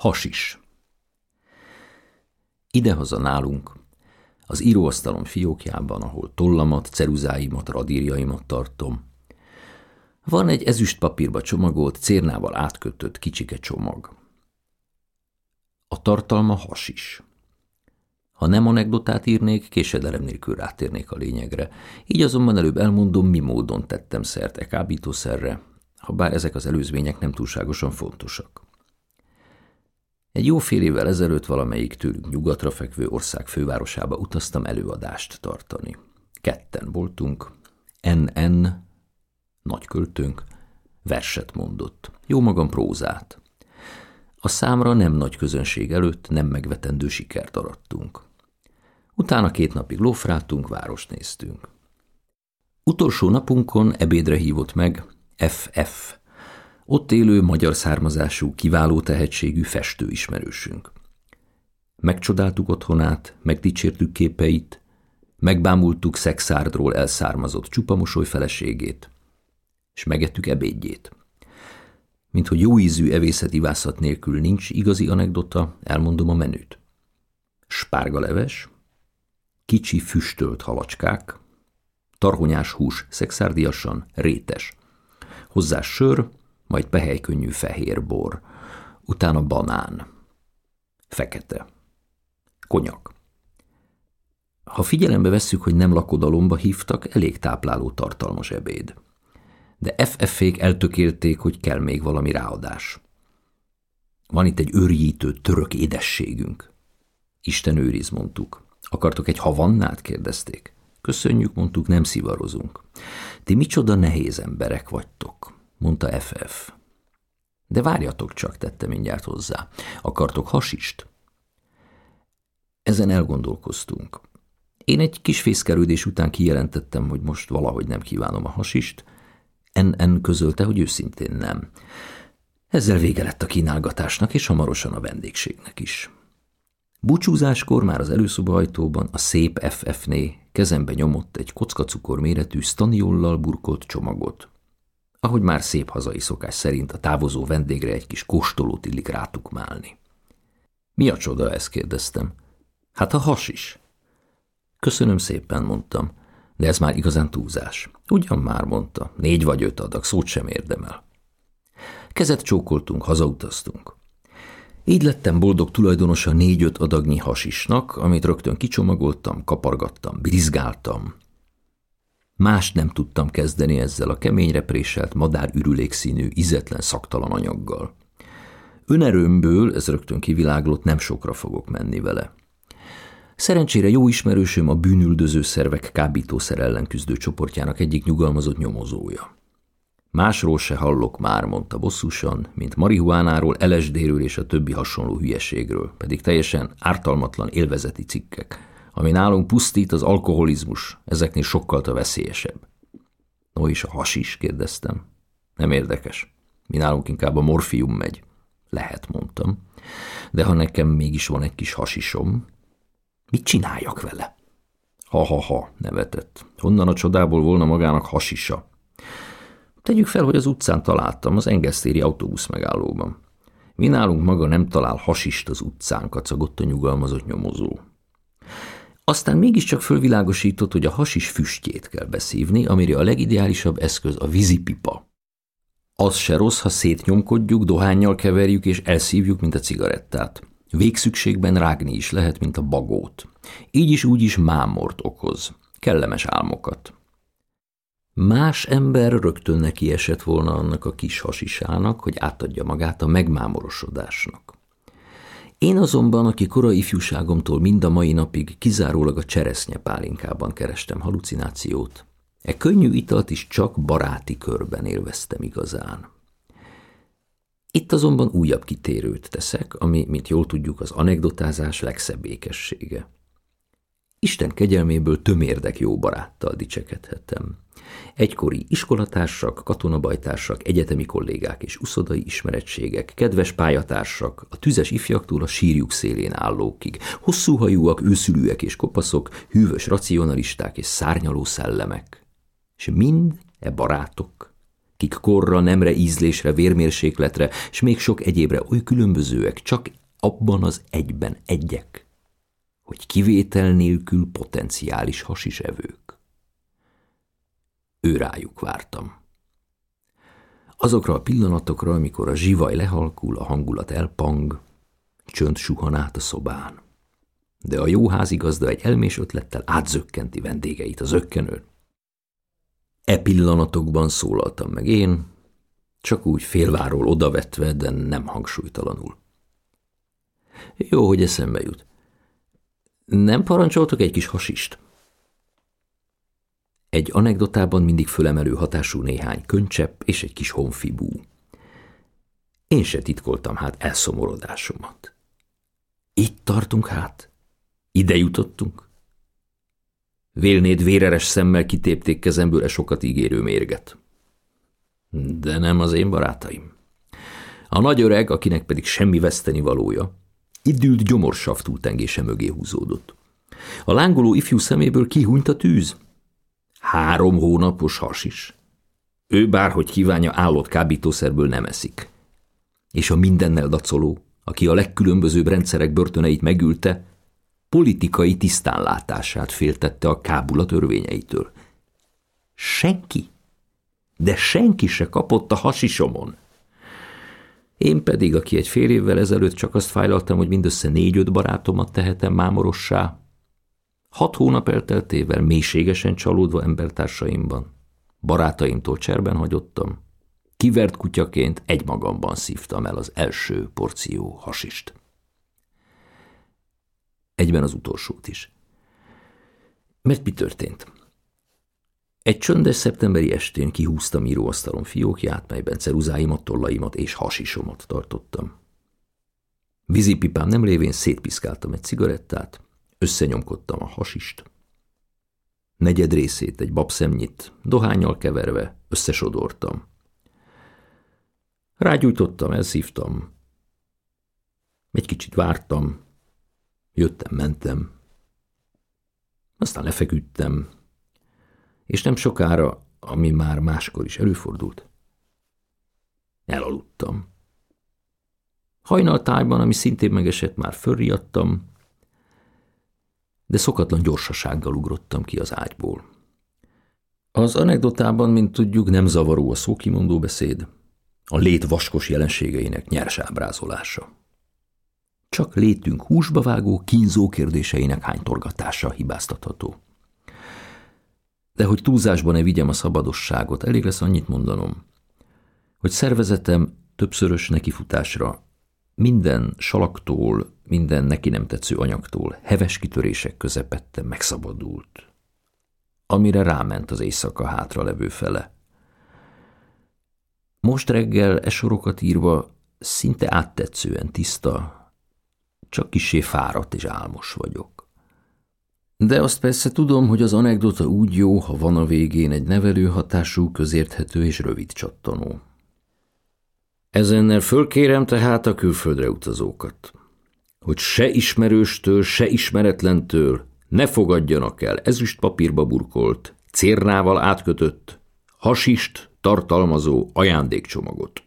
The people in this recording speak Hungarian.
Hasis. Idehaza nálunk, az íróasztalon fiókjában, ahol tollamat, ceruzáimat, radírjaimat tartom, van egy ezüst papírba csomagolt, cérnával átkötött kicsike csomag. A tartalma hasis. Ha nem anekdotát írnék, késedelem nélkül rátérnék a lényegre. Így azonban előbb elmondom, mi módon tettem szert e kábítószerre, ha bár ezek az előzmények nem túlságosan fontosak. Egy jó fél évvel ezelőtt valamelyik tőlük nyugatra fekvő ország fővárosába utaztam előadást tartani. Ketten voltunk, NN, nagy költőnk, verset mondott, jó magam prózát. A számra nem nagy közönség előtt nem megvetendő sikert arattunk. Utána két napig lófráltunk, várost néztünk. Utolsó napunkon ebédre hívott meg FF, ott élő magyar származású, kiváló tehetségű festő ismerősünk. Megcsodáltuk otthonát, megdicsértük képeit, megbámultuk szexárdról elszármazott csupamosoly feleségét, és megettük ebédjét. Mint hogy jó ízű evészeti vászat nélkül nincs igazi anekdota, elmondom a menüt. Spárgaleves, kicsi füstölt halacskák, tarhonyás hús szexárdiasan, rétes. Hozzá sör, majd pehelykönnyű fehér bor, utána banán, fekete, konyak. Ha figyelembe vesszük, hogy nem lakodalomba hívtak, elég tápláló tartalmas ebéd. De FF-fék eltökélték, hogy kell még valami ráadás. Van itt egy őrjítő török édességünk. Isten őriz, mondtuk. Akartok egy havannát? kérdezték. Köszönjük, mondtuk, nem szivarozunk. Ti micsoda nehéz emberek vagytok mondta FF. De várjatok csak, tette mindjárt hozzá. Akartok hasist? Ezen elgondolkoztunk. Én egy kis fészkerődés után kijelentettem, hogy most valahogy nem kívánom a hasist. NN közölte, hogy őszintén nem. Ezzel vége lett a kínálgatásnak, és hamarosan a vendégségnek is. Búcsúzáskor már az előszoba ajtóban a szép FF-né kezembe nyomott egy kockacukor méretű staniollal burkolt csomagot ahogy már szép hazai szokás szerint a távozó vendégre egy kis kóstolót illik rátukmálni. Mi a csoda ez? kérdeztem. Hát a has is. Köszönöm szépen, mondtam, de ez már igazán túlzás. Ugyan már mondta, négy vagy öt adag, szót sem érdemel. Kezet csókoltunk, hazautaztunk. Így lettem boldog tulajdonosa négy-öt adagnyi hasisnak, amit rögtön kicsomagoltam, kapargattam, brizgáltam, Mást nem tudtam kezdeni ezzel a keményre préselt, madárürülékszínű, izetlen, szaktalan anyaggal. Önerőmből, ez rögtön kiviláglott, nem sokra fogok menni vele. Szerencsére jó ismerősöm a bűnüldöző szervek kábítószer ellen küzdő csoportjának egyik nyugalmazott nyomozója. Másról se hallok már, mondta bosszusan, mint marihuánáról, LSD-ről és a többi hasonló hülyeségről, pedig teljesen ártalmatlan élvezeti cikkek – ami nálunk pusztít, az alkoholizmus, ezeknél sokkal a veszélyesebb. No is a hasis, kérdeztem. Nem érdekes. Mi nálunk inkább a morfium megy. Lehet, mondtam. De ha nekem mégis van egy kis hasisom, mit csináljak vele? Ha-ha-ha, nevetett. Honnan a csodából volna magának hasisa? Tegyük fel, hogy az utcán találtam, az engesztéri autóbusz megállóban. Mi nálunk maga nem talál hasist az utcán, kacagott a nyugalmazott nyomozó. Aztán mégiscsak fölvilágosított, hogy a hasis füstjét kell beszívni, amire a legideálisabb eszköz a vízipipa. Az se rossz, ha szétnyomkodjuk, dohányjal keverjük és elszívjuk, mint a cigarettát. Végszükségben rágni is lehet, mint a bagót. Így is úgy is mámort okoz. Kellemes álmokat. Más ember rögtön neki esett volna annak a kis hasisának, hogy átadja magát a megmámorosodásnak. Én azonban, aki korai ifjúságomtól mind a mai napig kizárólag a cseresznye pálinkában kerestem halucinációt, e könnyű italt is csak baráti körben élveztem igazán. Itt azonban újabb kitérőt teszek, ami, mint jól tudjuk, az anekdotázás legszebb ékessége. Isten kegyelméből tömérdek jó baráttal dicsekedhettem. Egykori iskolatársak, katonabajtársak, egyetemi kollégák és uszodai ismerettségek, kedves pályatársak, a tüzes ifjaktól a sírjuk szélén állókig, hosszú hajúak, őszülőek és kopaszok, hűvös racionalisták és szárnyaló szellemek. És mind e barátok kik korra, nemre, ízlésre, vérmérsékletre, és még sok egyébre oly különbözőek, csak abban az egyben egyek, hogy kivétel nélkül potenciális hasisevők. Ő vártam. Azokra a pillanatokra, amikor a zsivaj lehalkul, a hangulat elpang, csönd suhan át a szobán. De a jó házigazda egy elmés ötlettel átzökkenti vendégeit az ökkenőn. E pillanatokban szólaltam meg én, csak úgy félváról odavetve, de nem hangsúlytalanul. Jó, hogy eszembe jut. Nem parancsoltok egy kis hasist? Egy anekdotában mindig fölemelő hatású néhány könycsepp és egy kis honfibú. Én se titkoltam hát elszomorodásomat. Itt tartunk hát? Ide jutottunk? Vélnéd véreres szemmel kitépték kezemből e sokat ígérő mérget. De nem az én barátaim. A nagy öreg, akinek pedig semmi veszteni valója, idült gyomorsav túltengése mögé húzódott. A lángoló ifjú szeméből kihúnyt a tűz. Három hónapos has is. Ő bárhogy kívánja állott kábítószerből nem eszik. És a mindennel dacoló, aki a legkülönbözőbb rendszerek börtöneit megülte, politikai tisztánlátását féltette a kábula törvényeitől. Senki, de senki se kapott a hasisomon. Én pedig, aki egy fél évvel ezelőtt csak azt fájlaltam, hogy mindössze négy-öt barátomat tehetem mámorossá, hat hónap elteltével mélységesen csalódva embertársaimban, barátaimtól cserben hagyottam, kivert kutyaként egymagamban szívtam el az első porció hasist egyben az utolsót is. Mert mi történt? Egy csöndes szeptemberi estén kihúztam íróasztalon fiókját, melyben ceruzáimat, tollaimat és hasisomat tartottam. Vízipipám nem lévén szétpiszkáltam egy cigarettát, összenyomkodtam a hasist. Negyed részét egy babszemnyit, dohányjal keverve összesodortam. Rágyújtottam, elszívtam. Egy kicsit vártam, Jöttem, mentem. Aztán lefeküdtem, és nem sokára, ami már máskor is előfordult, elaludtam. Hajnaltájban, ami szintén megesett, már fölriadtam, de szokatlan gyorsasággal ugrottam ki az ágyból. Az anekdotában, mint tudjuk, nem zavaró a szókimondó beszéd, a lét vaskos jelenségeinek nyers ábrázolása csak létünk húsba vágó, kínzó kérdéseinek hánytorgatása hibáztatható. De hogy túlzásban ne vigyem a szabadosságot, elég lesz annyit mondanom, hogy szervezetem többszörös nekifutásra minden salaktól, minden neki nem tetsző anyagtól, heves kitörések közepette megszabadult, amire ráment az éjszaka hátra levő fele. Most reggel e sorokat írva szinte áttetszően tiszta, csak kisé fáradt és álmos vagyok. De azt persze tudom, hogy az anekdota úgy jó, ha van a végén egy nevelő hatású, közérthető és rövid csattanó. Ezennel fölkérem tehát a külföldre utazókat, hogy se ismerőstől, se ismeretlentől ne fogadjanak el ezüst papírba burkolt, cérnával átkötött, hasist tartalmazó ajándékcsomagot.